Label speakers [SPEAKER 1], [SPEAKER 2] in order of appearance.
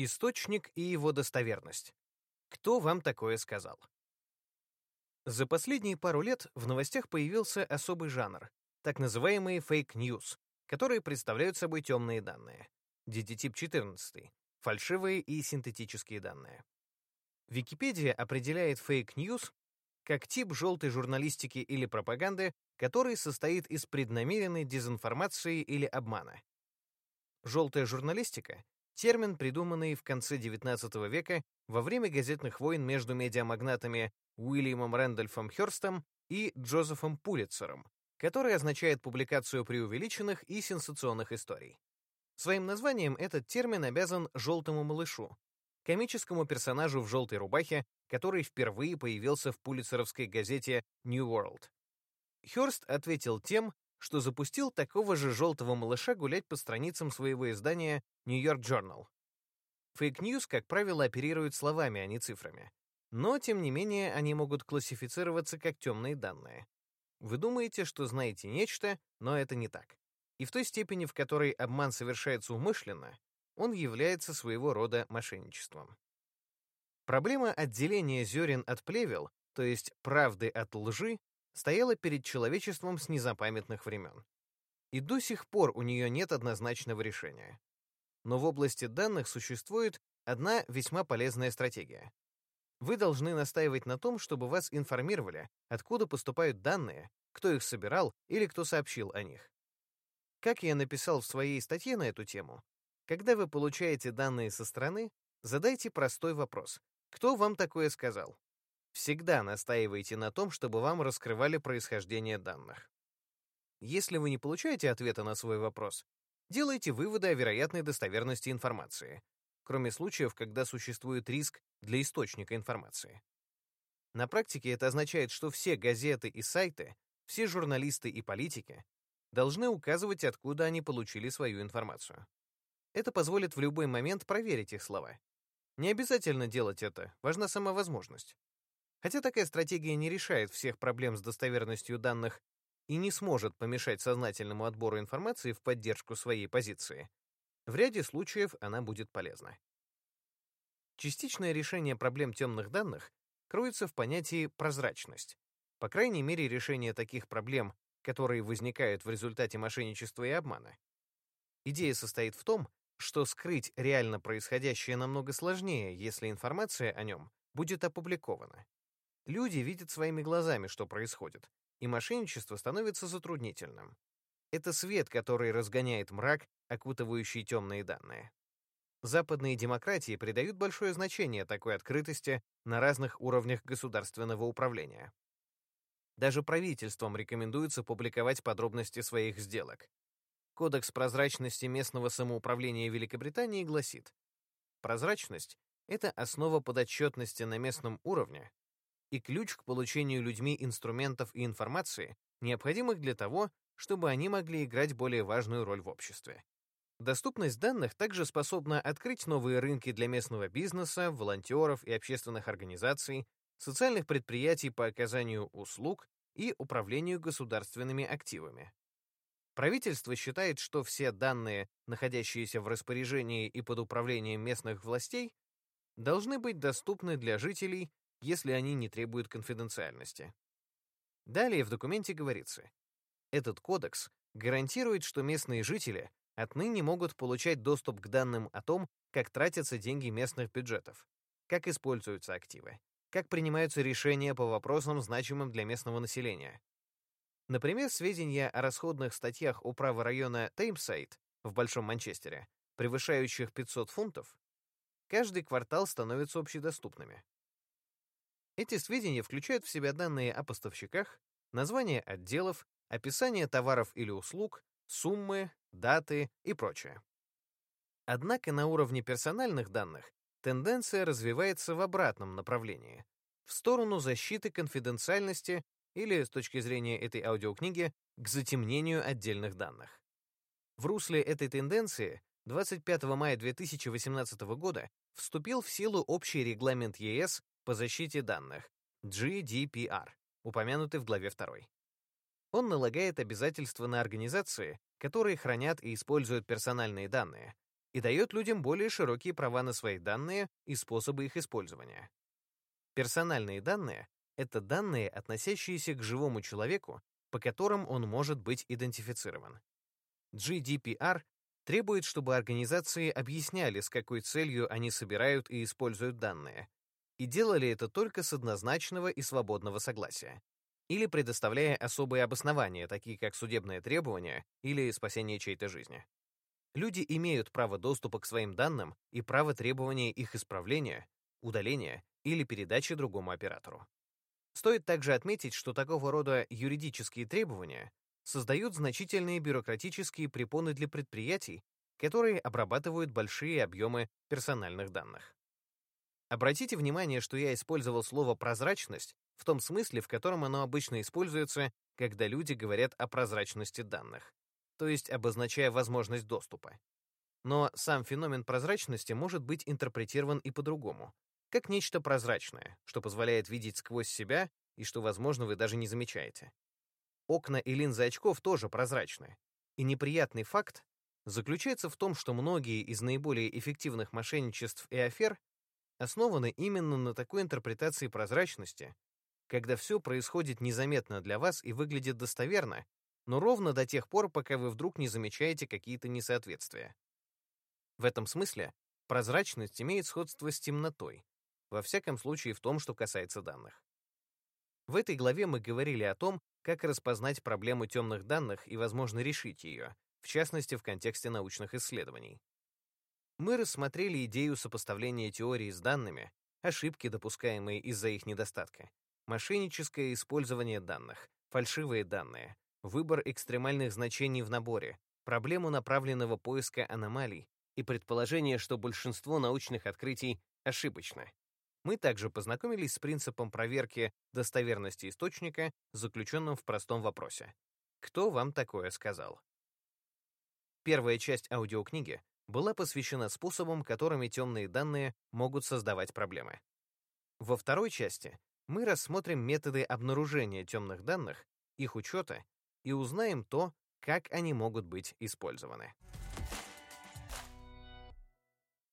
[SPEAKER 1] Источник и его достоверность. Кто вам такое сказал? За последние пару лет в новостях появился особый жанр, так называемые фейк-ньюс, которые представляют собой темные данные. DD-тип 14, фальшивые и синтетические данные. Википедия определяет фейк-ньюс как тип желтой журналистики или пропаганды, который состоит из преднамеренной дезинформации или обмана. Желтая журналистика — термин, придуманный в конце XIX века во время газетных войн между медиамагнатами Уильямом Рэндольфом Хёрстом и Джозефом Пулитцером, который означает публикацию преувеличенных и сенсационных историй. Своим названием этот термин обязан «желтому малышу», комическому персонажу в желтой рубахе, который впервые появился в пулицеровской газете New World. Хёрст ответил тем, что запустил такого же желтого малыша гулять по страницам своего издания New York Journal. Фейк-ньюс, как правило, оперируют словами, а не цифрами. Но, тем не менее, они могут классифицироваться как темные данные. Вы думаете, что знаете нечто, но это не так. И в той степени, в которой обман совершается умышленно, он является своего рода мошенничеством. Проблема отделения зерен от плевел, то есть правды от лжи, стояла перед человечеством с незапамятных времен. И до сих пор у нее нет однозначного решения. Но в области данных существует одна весьма полезная стратегия. Вы должны настаивать на том, чтобы вас информировали, откуда поступают данные, кто их собирал или кто сообщил о них. Как я написал в своей статье на эту тему, когда вы получаете данные со стороны, задайте простой вопрос. Кто вам такое сказал? Всегда настаивайте на том, чтобы вам раскрывали происхождение данных. Если вы не получаете ответа на свой вопрос, делайте выводы о вероятной достоверности информации, кроме случаев, когда существует риск для источника информации. На практике это означает, что все газеты и сайты, все журналисты и политики должны указывать, откуда они получили свою информацию. Это позволит в любой момент проверить их слова. Не обязательно делать это, важна сама возможность. Хотя такая стратегия не решает всех проблем с достоверностью данных и не сможет помешать сознательному отбору информации в поддержку своей позиции, в ряде случаев она будет полезна. Частичное решение проблем темных данных кроется в понятии «прозрачность». По крайней мере, решение таких проблем, которые возникают в результате мошенничества и обмана. Идея состоит в том, что скрыть реально происходящее намного сложнее, если информация о нем будет опубликована. Люди видят своими глазами, что происходит, и мошенничество становится затруднительным. Это свет, который разгоняет мрак, окутывающий темные данные. Западные демократии придают большое значение такой открытости на разных уровнях государственного управления. Даже правительствам рекомендуется публиковать подробности своих сделок. Кодекс прозрачности местного самоуправления Великобритании гласит, прозрачность — это основа подотчетности на местном уровне и ключ к получению людьми инструментов и информации, необходимых для того, чтобы они могли играть более важную роль в обществе. Доступность данных также способна открыть новые рынки для местного бизнеса, волонтеров и общественных организаций, социальных предприятий по оказанию услуг и управлению государственными активами. Правительство считает, что все данные, находящиеся в распоряжении и под управлением местных властей, должны быть доступны для жителей, если они не требуют конфиденциальности. Далее в документе говорится, этот кодекс гарантирует, что местные жители отныне могут получать доступ к данным о том, как тратятся деньги местных бюджетов, как используются активы, как принимаются решения по вопросам, значимым для местного населения. Например, сведения о расходных статьях управы района Теймсайд в Большом Манчестере, превышающих 500 фунтов, каждый квартал становятся общедоступными. Эти сведения включают в себя данные о поставщиках, названия отделов, описание товаров или услуг, суммы, даты и прочее. Однако на уровне персональных данных тенденция развивается в обратном направлении, в сторону защиты конфиденциальности или, с точки зрения этой аудиокниги, к затемнению отдельных данных. В русле этой тенденции 25 мая 2018 года вступил в силу общий регламент ЕС по защите данных GDPR, упомянутый в главе 2. Он налагает обязательства на организации, которые хранят и используют персональные данные, и дает людям более широкие права на свои данные и способы их использования. Персональные данные — это данные, относящиеся к живому человеку, по которым он может быть идентифицирован. GDPR требует, чтобы организации объясняли, с какой целью они собирают и используют данные, и делали это только с однозначного и свободного согласия, или предоставляя особые обоснования, такие как судебное требование или спасение чьей-то жизни. Люди имеют право доступа к своим данным и право требования их исправления, удаления или передачи другому оператору. Стоит также отметить, что такого рода юридические требования создают значительные бюрократические препоны для предприятий, которые обрабатывают большие объемы персональных данных. Обратите внимание, что я использовал слово «прозрачность» в том смысле, в котором оно обычно используется, когда люди говорят о прозрачности данных, то есть обозначая возможность доступа. Но сам феномен прозрачности может быть интерпретирован и по-другому, как нечто прозрачное, что позволяет видеть сквозь себя и что, возможно, вы даже не замечаете. Окна и линзы очков тоже прозрачны. И неприятный факт заключается в том, что многие из наиболее эффективных мошенничеств и афер основаны именно на такой интерпретации прозрачности, когда все происходит незаметно для вас и выглядит достоверно, но ровно до тех пор, пока вы вдруг не замечаете какие-то несоответствия. В этом смысле прозрачность имеет сходство с темнотой, во всяком случае в том, что касается данных. В этой главе мы говорили о том, как распознать проблему темных данных и, возможно, решить ее, в частности, в контексте научных исследований. Мы рассмотрели идею сопоставления теории с данными, ошибки, допускаемые из-за их недостатка, мошенническое использование данных, фальшивые данные, выбор экстремальных значений в наборе, проблему направленного поиска аномалий и предположение, что большинство научных открытий ошибочно. Мы также познакомились с принципом проверки достоверности источника, заключенным в простом вопросе. Кто вам такое сказал? Первая часть аудиокниги была посвящена способам, которыми темные данные могут создавать проблемы. Во второй части мы рассмотрим методы обнаружения темных данных, их учета и узнаем то, как они могут быть использованы.